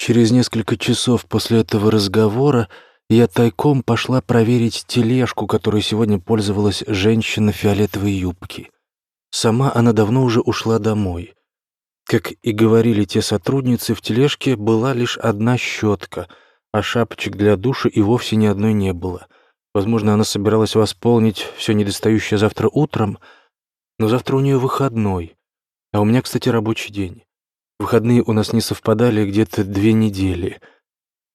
Через несколько часов после этого разговора я тайком пошла проверить тележку, которой сегодня пользовалась женщина фиолетовой юбке. Сама она давно уже ушла домой. Как и говорили те сотрудницы, в тележке была лишь одна щетка, а шапочек для душа и вовсе ни одной не было. Возможно, она собиралась восполнить все недостающее завтра утром, но завтра у нее выходной, а у меня, кстати, рабочий день. Выходные у нас не совпадали где-то две недели.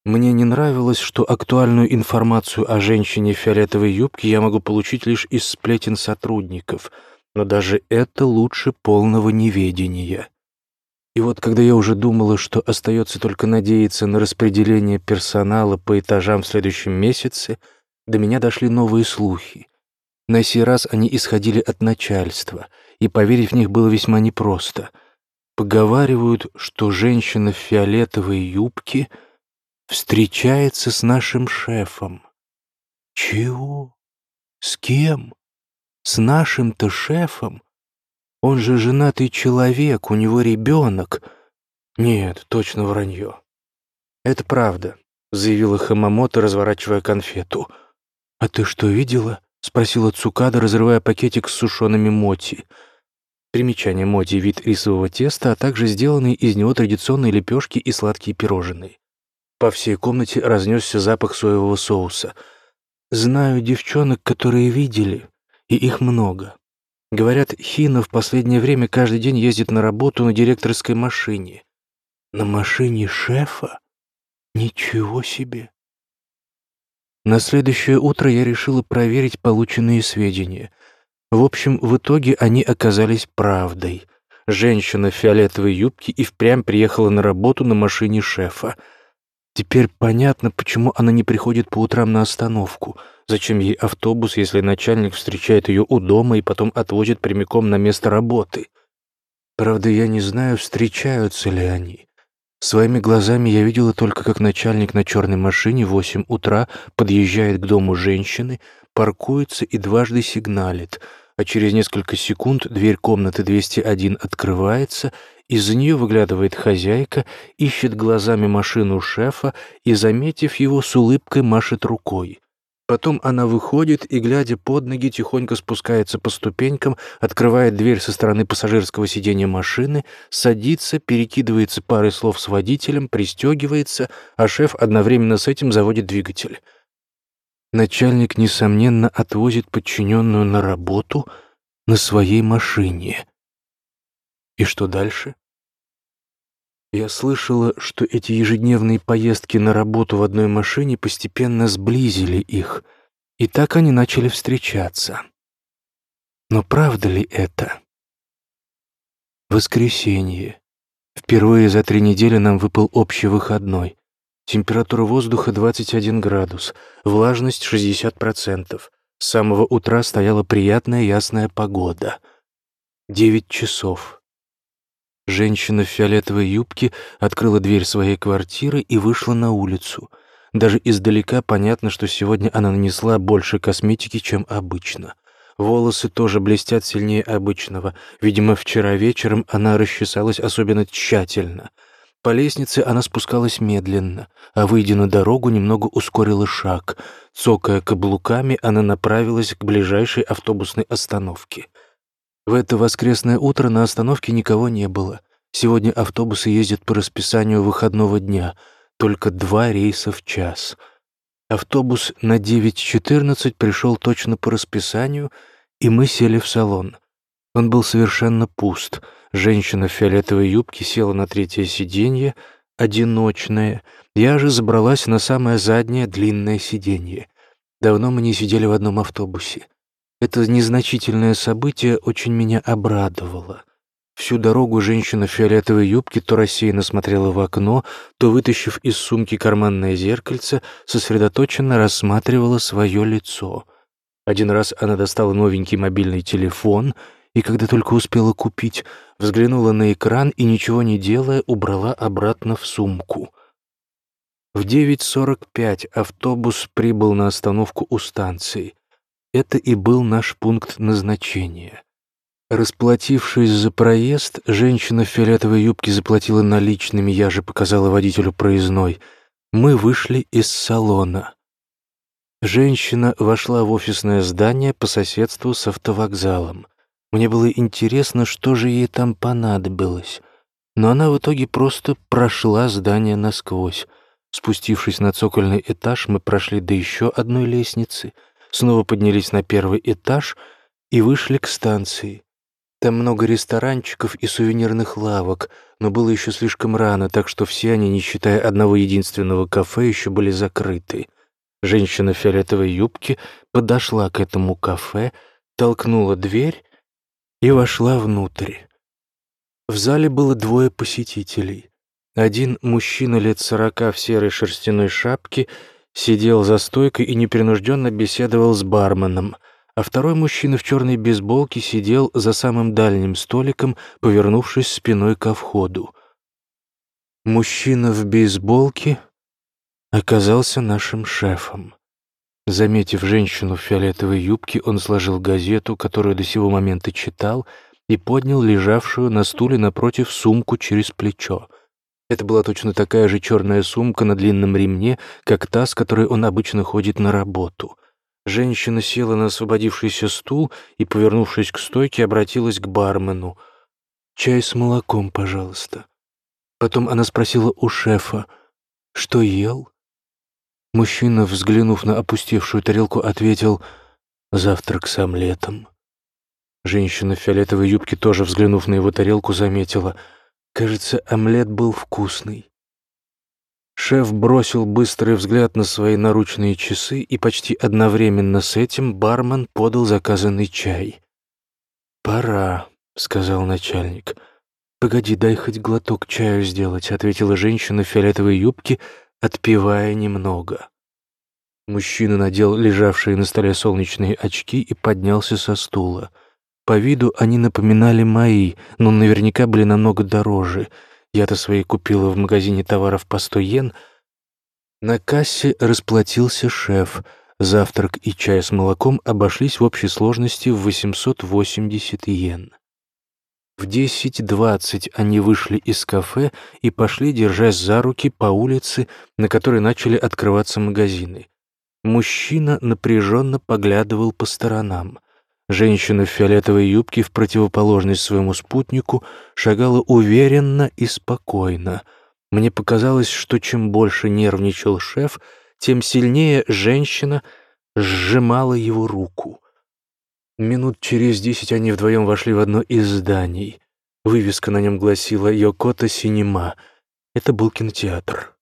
Мне не нравилось, что актуальную информацию о женщине в фиолетовой юбке я могу получить лишь из сплетен сотрудников, но даже это лучше полного неведения. И вот когда я уже думала, что остается только надеяться на распределение персонала по этажам в следующем месяце, до меня дошли новые слухи. На сей раз они исходили от начальства, и поверить в них было весьма непросто. Поговаривают, что женщина в фиолетовой юбке встречается с нашим шефом. Чего? С кем? С нашим-то шефом? Он же женатый человек, у него ребенок. Нет, точно вранье. Это правда, заявила Хамамото, разворачивая конфету. А ты что, видела? спросила Цукада, разрывая пакетик с сушеными моти. Примечание моти — вид рисового теста, а также сделанные из него традиционные лепешки и сладкие пирожные. По всей комнате разнесся запах соевого соуса. Знаю девчонок, которые видели, и их много. Говорят, Хина в последнее время каждый день ездит на работу на директорской машине. На машине шефа? Ничего себе! На следующее утро я решила проверить полученные сведения. В общем, в итоге они оказались правдой. Женщина в фиолетовой юбке и впрямь приехала на работу на машине шефа. Теперь понятно, почему она не приходит по утрам на остановку. Зачем ей автобус, если начальник встречает ее у дома и потом отвозит прямиком на место работы? Правда, я не знаю, встречаются ли они. Своими глазами я видела только, как начальник на черной машине в восемь утра подъезжает к дому женщины, паркуется и дважды сигналит, а через несколько секунд дверь комнаты 201 открывается, из-за нее выглядывает хозяйка, ищет глазами машину шефа и, заметив его, с улыбкой машет рукой. Потом она выходит и, глядя под ноги, тихонько спускается по ступенькам, открывает дверь со стороны пассажирского сиденья машины, садится, перекидывается парой слов с водителем, пристегивается, а шеф одновременно с этим заводит двигатель. Начальник, несомненно, отвозит подчиненную на работу на своей машине. И что дальше? Я слышала, что эти ежедневные поездки на работу в одной машине постепенно сблизили их, и так они начали встречаться. Но правда ли это? Воскресенье. Впервые за три недели нам выпал общий выходной. Температура воздуха 21 градус, влажность 60%. С самого утра стояла приятная ясная погода. Девять часов. Женщина в фиолетовой юбке открыла дверь своей квартиры и вышла на улицу. Даже издалека понятно, что сегодня она нанесла больше косметики, чем обычно. Волосы тоже блестят сильнее обычного. Видимо, вчера вечером она расчесалась особенно тщательно. По лестнице она спускалась медленно, а, выйдя на дорогу, немного ускорила шаг. Цокая каблуками, она направилась к ближайшей автобусной остановке. В это воскресное утро на остановке никого не было. Сегодня автобусы ездят по расписанию выходного дня, только два рейса в час. Автобус на 9.14 пришел точно по расписанию, и мы сели в салон. Он был совершенно пуст. Женщина в фиолетовой юбке села на третье сиденье, одиночная. Я же забралась на самое заднее длинное сиденье. Давно мы не сидели в одном автобусе. Это незначительное событие очень меня обрадовало. Всю дорогу женщина в фиолетовой юбке то рассеянно смотрела в окно, то, вытащив из сумки карманное зеркальце, сосредоточенно рассматривала свое лицо. Один раз она достала новенький мобильный телефон и, когда только успела купить, взглянула на экран и, ничего не делая, убрала обратно в сумку. В 9.45 автобус прибыл на остановку у станции. Это и был наш пункт назначения. Расплатившись за проезд, женщина в фиолетовой юбке заплатила наличными, я же показала водителю проездной. Мы вышли из салона. Женщина вошла в офисное здание по соседству с автовокзалом. Мне было интересно, что же ей там понадобилось. Но она в итоге просто прошла здание насквозь. Спустившись на цокольный этаж, мы прошли до еще одной лестницы, снова поднялись на первый этаж и вышли к станции. Там много ресторанчиков и сувенирных лавок, но было еще слишком рано, так что все они, не считая одного единственного кафе, еще были закрыты. Женщина в фиолетовой юбке подошла к этому кафе, толкнула дверь и вошла внутрь. В зале было двое посетителей. Один мужчина лет сорока в серой шерстяной шапке сидел за стойкой и непринужденно беседовал с барменом, а второй мужчина в черной бейсболке сидел за самым дальним столиком, повернувшись спиной ко входу. Мужчина в бейсболке оказался нашим шефом. Заметив женщину в фиолетовой юбке, он сложил газету, которую до сего момента читал, и поднял лежавшую на стуле напротив сумку через плечо. Это была точно такая же черная сумка на длинном ремне, как та, с которой он обычно ходит на работу. Женщина села на освободившийся стул и, повернувшись к стойке, обратилась к бармену. «Чай с молоком, пожалуйста». Потом она спросила у шефа, «Что ел?» Мужчина, взглянув на опустевшую тарелку, ответил «Завтрак с омлетом». Женщина в фиолетовой юбке, тоже взглянув на его тарелку, заметила «Кажется, омлет был вкусный». Шеф бросил быстрый взгляд на свои наручные часы, и почти одновременно с этим бармен подал заказанный чай. «Пора», — сказал начальник. «Погоди, дай хоть глоток чаю сделать», — ответила женщина в фиолетовой юбке, отпивая немного. Мужчина надел лежавшие на столе солнечные очки и поднялся со стула. По виду они напоминали мои, но наверняка были намного дороже. Я-то свои купила в магазине товаров по сто йен. На кассе расплатился шеф. Завтрак и чай с молоком обошлись в общей сложности в 880 йен. В 10.20 они вышли из кафе и пошли, держась за руки, по улице, на которой начали открываться магазины. Мужчина напряженно поглядывал по сторонам. Женщина в фиолетовой юбке, в противоположность своему спутнику, шагала уверенно и спокойно. Мне показалось, что чем больше нервничал шеф, тем сильнее женщина сжимала его руку. Минут через десять они вдвоем вошли в одно из зданий. Вывеска на нем гласила «Йокота Синема». Это был кинотеатр.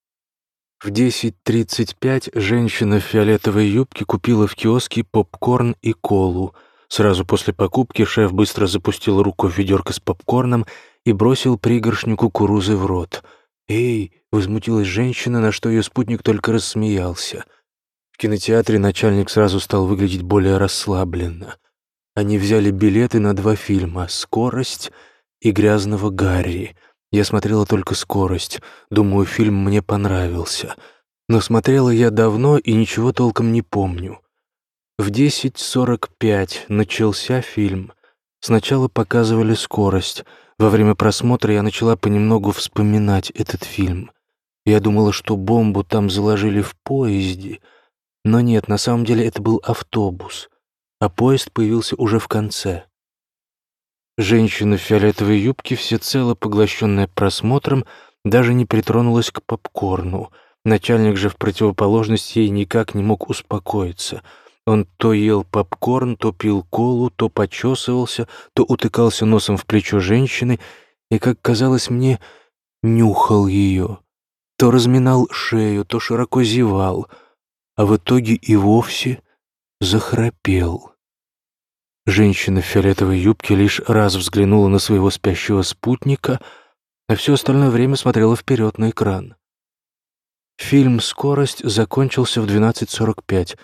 В 10.35 женщина в фиолетовой юбке купила в киоске попкорн и колу. Сразу после покупки шеф быстро запустил руку в ведерко с попкорном и бросил пригоршню кукурузы в рот. «Эй!» — возмутилась женщина, на что ее спутник только рассмеялся. В кинотеатре начальник сразу стал выглядеть более расслабленно. Они взяли билеты на два фильма «Скорость» и «Грязного Гарри». Я смотрела только «Скорость». Думаю, фильм мне понравился. Но смотрела я давно и ничего толком не помню. В 10.45 начался фильм. Сначала показывали «Скорость». Во время просмотра я начала понемногу вспоминать этот фильм. Я думала, что бомбу там заложили в поезде. Но нет, на самом деле это был автобус а поезд появился уже в конце. Женщина в фиолетовой юбке, всецело поглощенная просмотром, даже не притронулась к попкорну. Начальник же в противоположность ей никак не мог успокоиться. Он то ел попкорн, то пил колу, то почесывался, то утыкался носом в плечо женщины и, как казалось мне, нюхал ее. То разминал шею, то широко зевал, а в итоге и вовсе захрапел. Женщина в фиолетовой юбке лишь раз взглянула на своего спящего спутника, а все остальное время смотрела вперед на экран. Фильм «Скорость» закончился в 12.45.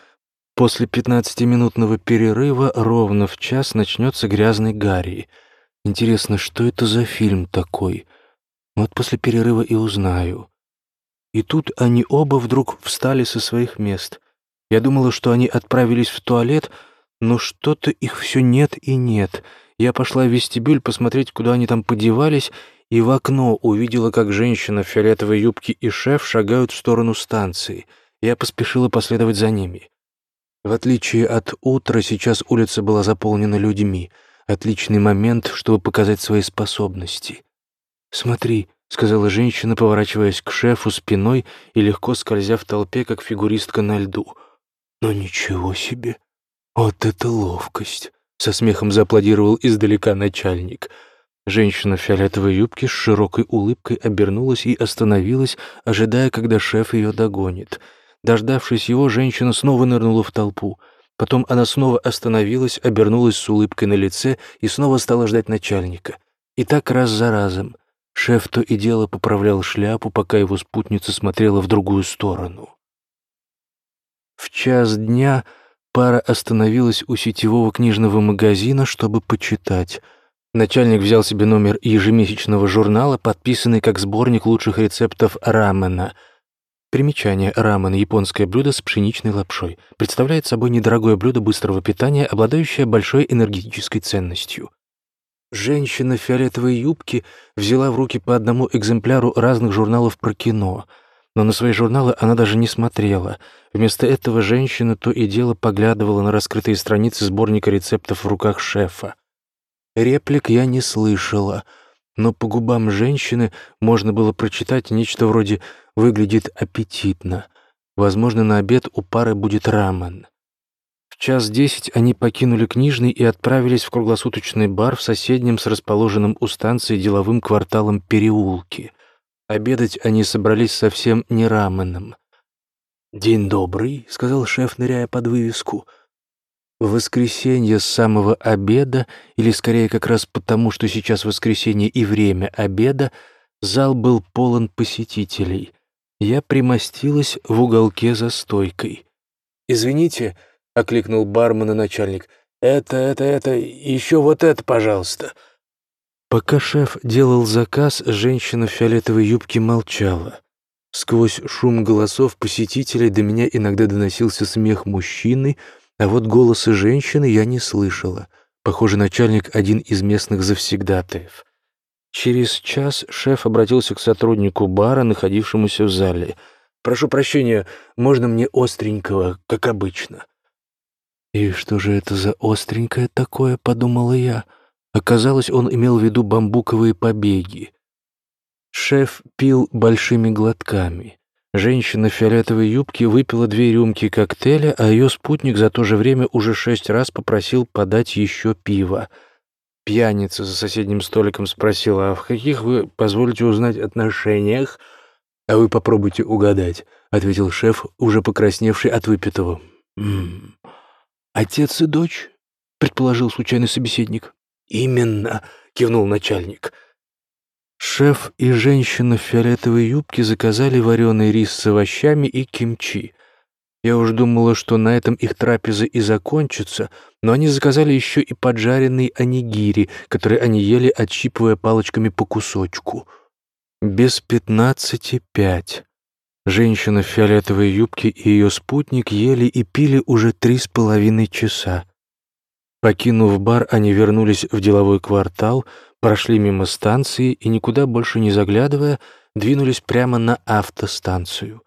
После 15-минутного перерыва ровно в час начнется «Грязный Гарри». Интересно, что это за фильм такой? Вот после перерыва и узнаю. И тут они оба вдруг встали со своих мест — я думала, что они отправились в туалет, но что-то их все нет и нет. Я пошла в вестибюль посмотреть, куда они там подевались, и в окно увидела, как женщина в фиолетовой юбке и шеф шагают в сторону станции. Я поспешила последовать за ними. В отличие от утра, сейчас улица была заполнена людьми. Отличный момент, чтобы показать свои способности. «Смотри», — сказала женщина, поворачиваясь к шефу спиной и легко скользя в толпе, как фигуристка на льду. «Но ничего себе! Вот это ловкость!» — со смехом зааплодировал издалека начальник. Женщина в фиолетовой юбке с широкой улыбкой обернулась и остановилась, ожидая, когда шеф ее догонит — Дождавшись его, женщина снова нырнула в толпу. Потом она снова остановилась, обернулась с улыбкой на лице и снова стала ждать начальника. И так раз за разом. Шеф то и дело поправлял шляпу, пока его спутница смотрела в другую сторону. В час дня пара остановилась у сетевого книжного магазина, чтобы почитать. Начальник взял себе номер ежемесячного журнала, подписанный как сборник лучших рецептов рамена — Примечание. Рамен – японское блюдо с пшеничной лапшой. Представляет собой недорогое блюдо быстрого питания, обладающее большой энергетической ценностью. Женщина в фиолетовой юбке взяла в руки по одному экземпляру разных журналов про кино, но на свои журналы она даже не смотрела. Вместо этого женщина то и дело поглядывала на раскрытые страницы сборника рецептов в руках шефа. Реплик я не слышала, но по губам женщины можно было прочитать нечто вроде выглядит аппетитно. Возможно, на обед у пары будет рамен. В час десять они покинули книжный и отправились в круглосуточный бар в соседнем с расположенным у станции деловым кварталом переулки. Обедать они собрались совсем не раменом. «День добрый», — сказал шеф, ныряя под вывеску. В воскресенье с самого обеда, или скорее как раз потому, что сейчас воскресенье и время обеда, зал был полон посетителей. Я примостилась в уголке за стойкой. «Извините», — окликнул бармена начальник, — «это, это, это, еще вот это, пожалуйста». Пока шеф делал заказ, женщина в фиолетовой юбке молчала. Сквозь шум голосов посетителей до меня иногда доносился смех мужчины, а вот голоса женщины я не слышала. Похоже, начальник — один из местных завсегдатаев. Через час шеф обратился к сотруднику бара, находившемуся в зале. «Прошу прощения, можно мне остренького, как обычно?» «И что же это за остренькое такое?» — подумала я. Оказалось, он имел в виду бамбуковые побеги. Шеф пил большими глотками. Женщина в фиолетовой юбке выпила две рюмки коктейля, а ее спутник за то же время уже шесть раз попросил подать еще пиво — Пьяница за соседним столиком спросила, а в каких вы, позволите узнать, отношениях? А вы попробуйте угадать, — ответил шеф, уже покрасневший от выпитого. «М -м, «Отец и дочь?» — предположил случайный собеседник. «Именно», — кивнул начальник. Шеф и женщина в фиолетовой юбке заказали вареный рис с овощами и кимчи. Я уж думала, что на этом их трапеза и закончится, но они заказали еще и поджаренный анигири, который они ели, отщипывая палочками по кусочку. Без пятнадцати пять. Женщина в фиолетовой юбке и ее спутник ели и пили уже три с половиной часа. Покинув бар, они вернулись в деловой квартал, прошли мимо станции и, никуда больше не заглядывая, двинулись прямо на автостанцию.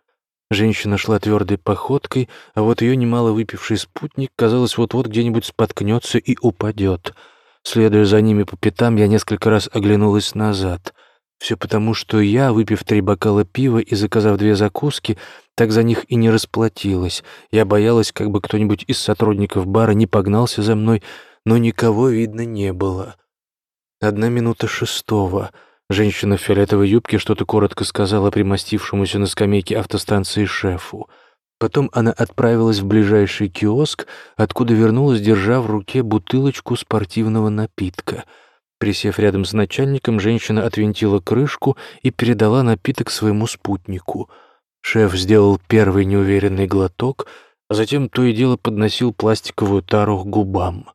Женщина шла твердой походкой, а вот ее немало выпивший спутник, казалось, вот-вот где-нибудь споткнется и упадет. Следуя за ними по пятам, я несколько раз оглянулась назад. Все потому, что я, выпив три бокала пива и заказав две закуски, так за них и не расплатилась. Я боялась, как бы кто-нибудь из сотрудников бара не погнался за мной, но никого видно не было. Одна минута шестого — Женщина в фиолетовой юбке что-то коротко сказала примостившемуся на скамейке автостанции шефу. Потом она отправилась в ближайший киоск, откуда вернулась, держа в руке бутылочку спортивного напитка. Присев рядом с начальником, женщина отвинтила крышку и передала напиток своему спутнику. Шеф сделал первый неуверенный глоток, а затем то и дело подносил пластиковую тару к губам.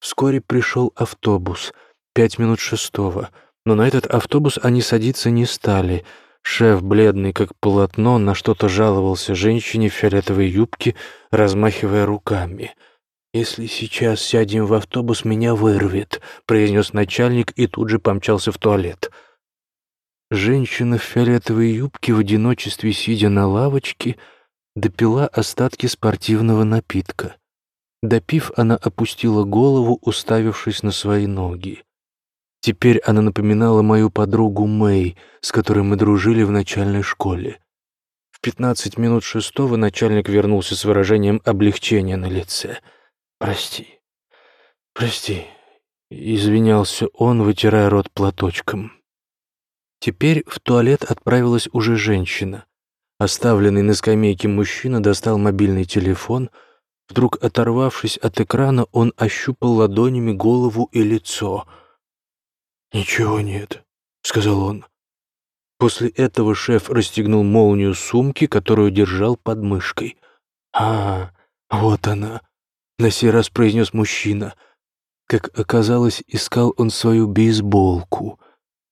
Вскоре пришел автобус, пять минут шестого — но на этот автобус они садиться не стали. Шеф, бледный как полотно, на что-то жаловался женщине в фиолетовой юбке, размахивая руками. «Если сейчас сядем в автобус, меня вырвет», — произнес начальник и тут же помчался в туалет. Женщина в фиолетовой юбке в одиночестве, сидя на лавочке, допила остатки спортивного напитка. Допив, она опустила голову, уставившись на свои ноги. Теперь она напоминала мою подругу Мэй, с которой мы дружили в начальной школе. В пятнадцать минут шестого начальник вернулся с выражением облегчения на лице — «Прости, прости», — извинялся он, вытирая рот платочком. Теперь в туалет отправилась уже женщина. Оставленный на скамейке мужчина достал мобильный телефон. Вдруг, оторвавшись от экрана, он ощупал ладонями голову и лицо. «Ничего нет», — сказал он. После этого шеф расстегнул молнию сумки, которую держал под мышкой. «А, вот она», на сей раз произнес мужчина. Как оказалось, искал он свою бейсболку.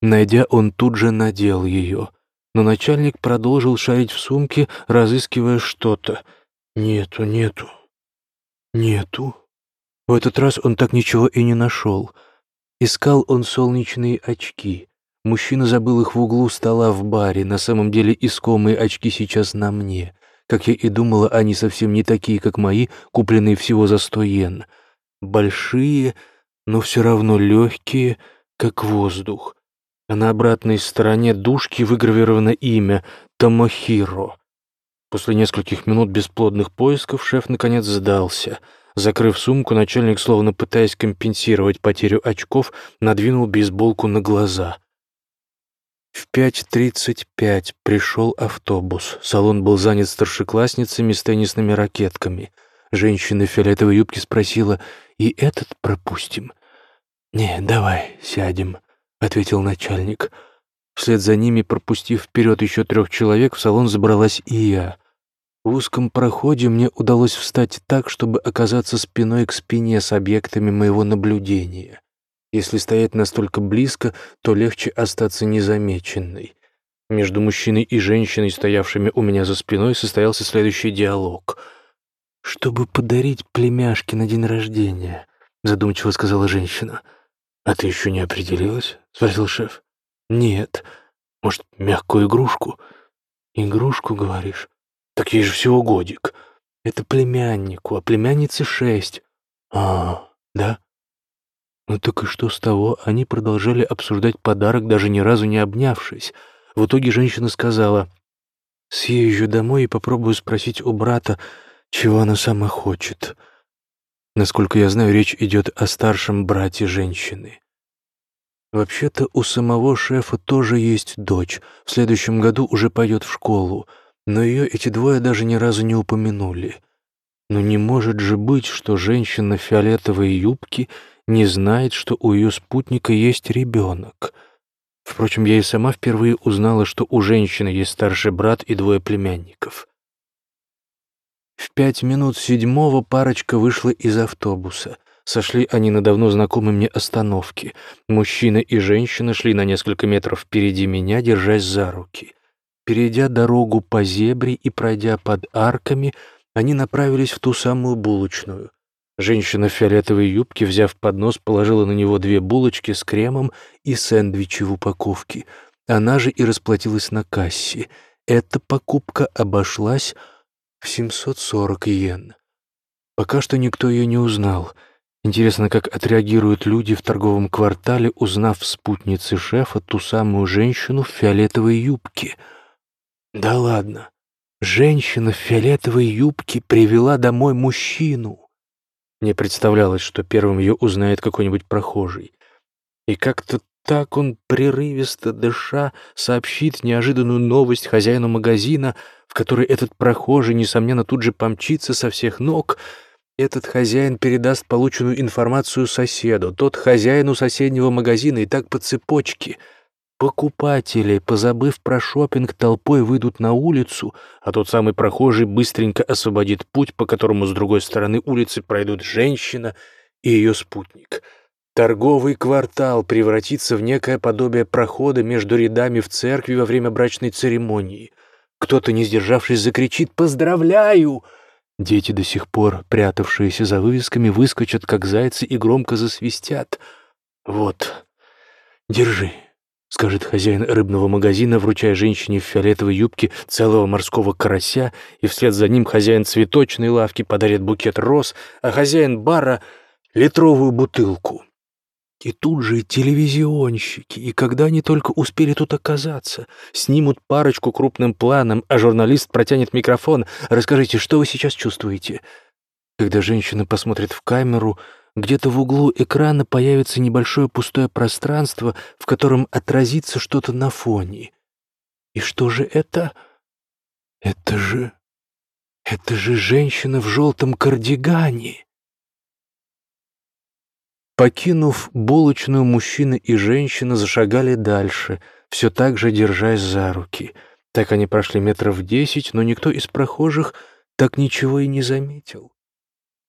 Найдя, он тут же надел ее. Но начальник продолжил шарить в сумке, разыскивая что-то. Нету, нету, нету. В этот раз он так ничего и не нашел. Искал он солнечные очки. Мужчина забыл их в углу стола в баре. На самом деле искомые очки сейчас на мне. Как я и думала, они совсем не такие, как мои, купленные всего за сто йен. Большие, но все равно легкие, как воздух. А на обратной стороне дужки выгравировано имя Томохиро. После нескольких минут бесплодных поисков шеф наконец сдался. Закрыв сумку, начальник, словно пытаясь компенсировать потерю очков, надвинул бейсболку на глаза — в 5.35 пришел автобус. Салон был занят старшеклассницами с теннисными ракетками. Женщина в фиолетовой юбке спросила, «И этот пропустим?» «Не, давай, сядем», — ответил начальник. Вслед за ними, пропустив вперед еще трех человек, в салон забралась и я. В узком проходе мне удалось встать так, чтобы оказаться спиной к спине с объектами моего наблюдения. Если стоять настолько близко, то легче остаться незамеченной. Между мужчиной и женщиной, стоявшими у меня за спиной, состоялся следующий диалог. «Чтобы подарить племяшке на день рождения», — задумчиво сказала женщина. «А ты еще не определилась?» — спросил шеф. «Нет. Может, мягкую игрушку?» «Игрушку, говоришь? Так ей же всего годик. Это племяннику, а племяннице шесть». «А, да?» Ну так и что с того? Они продолжали обсуждать подарок, даже ни разу не обнявшись. В итоге женщина сказала, «Съезжу домой и попробую спросить у брата, чего она сама хочет». Насколько я знаю, речь идет о старшем брате женщины. Вообще-то у самого шефа тоже есть дочь. В следующем году уже пойдет в школу, но ее эти двое даже ни разу не упомянули. Но не может же быть, что женщина в фиолетовой юбке не знает, что у ее спутника есть ребенок. Впрочем, я и сама впервые узнала, что у женщины есть старший брат и двое племянников. В пять минут седьмого парочка вышла из автобуса. Сошли они на давно знакомой мне остановке. Мужчина и женщина шли на несколько метров впереди меня, держась за руки. Перейдя дорогу по зебре и пройдя под арками, они направились в ту самую булочную. Женщина в фиолетовой юбке, взяв поднос, положила на него две булочки с кремом и сэндвичи в упаковке. Она же и расплатилась на кассе. Эта покупка обошлась в 740 йен. Пока что никто ее не узнал. Интересно, как отреагируют люди в торговом квартале, узнав в спутнице шефа ту самую женщину в фиолетовой юбке. Да ладно. Женщина в фиолетовой юбке привела домой мужчину. Мне представлялось, что первым ее узнает какой-нибудь прохожий. И как-то так он, прерывисто дыша, сообщит неожиданную новость хозяину магазина, в который этот прохожий, несомненно, тут же помчится со всех ног. Этот хозяин передаст полученную информацию соседу, тот хозяину соседнего магазина, и так по цепочке — Покупатели, позабыв про шопинг, толпой выйдут на улицу, а тот самый прохожий быстренько освободит путь, по которому с другой стороны улицы пройдут женщина и ее спутник. Торговый квартал превратится в некое подобие прохода между рядами в церкви во время брачной церемонии. Кто-то, не сдержавшись, закричит «Поздравляю!» Дети, до сих пор прятавшиеся за вывесками, выскочат, как зайцы, и громко засвистят. «Вот, держи», — скажет хозяин рыбного магазина, вручая женщине в фиолетовой юбке целого морского карася, и вслед за ним хозяин цветочной лавки подарит букет роз, а хозяин бара — литровую бутылку. И тут же телевизионщики, и когда они только успели тут оказаться, снимут парочку крупным планом, а журналист протянет микрофон. Расскажите, что вы сейчас чувствуете? Когда женщина посмотрит в камеру, где-то в углу экрана появится небольшое пустое пространство, в котором отразится что-то на фоне. И что же это? Это же... Это же женщина в желтом кардигане. Покинув булочную, мужчина и женщина зашагали дальше, все так же держась за руки. Так они прошли метров десять, но никто из прохожих так ничего и не заметил.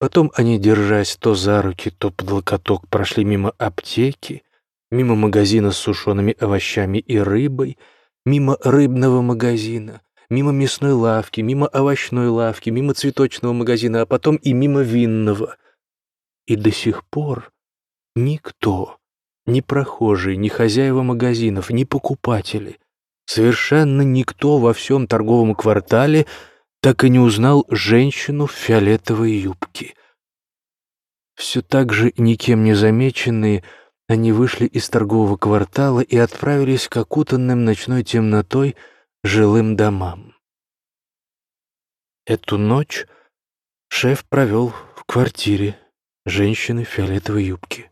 Потом они, держась то за руки, то под локоток, прошли мимо аптеки, мимо магазина с сушеными овощами и рыбой, мимо рыбного магазина, мимо мясной лавки, мимо овощной лавки, мимо цветочного магазина, а потом и мимо винного. И до сих пор Никто, ни прохожие, ни хозяева магазинов, ни покупатели, совершенно никто во всем торговом квартале так и не узнал женщину в фиолетовой юбке. Все так же, никем не замеченные, они вышли из торгового квартала и отправились к окутанным ночной темнотой жилым домам. Эту ночь шеф провел в квартире женщины в фиолетовой юбке.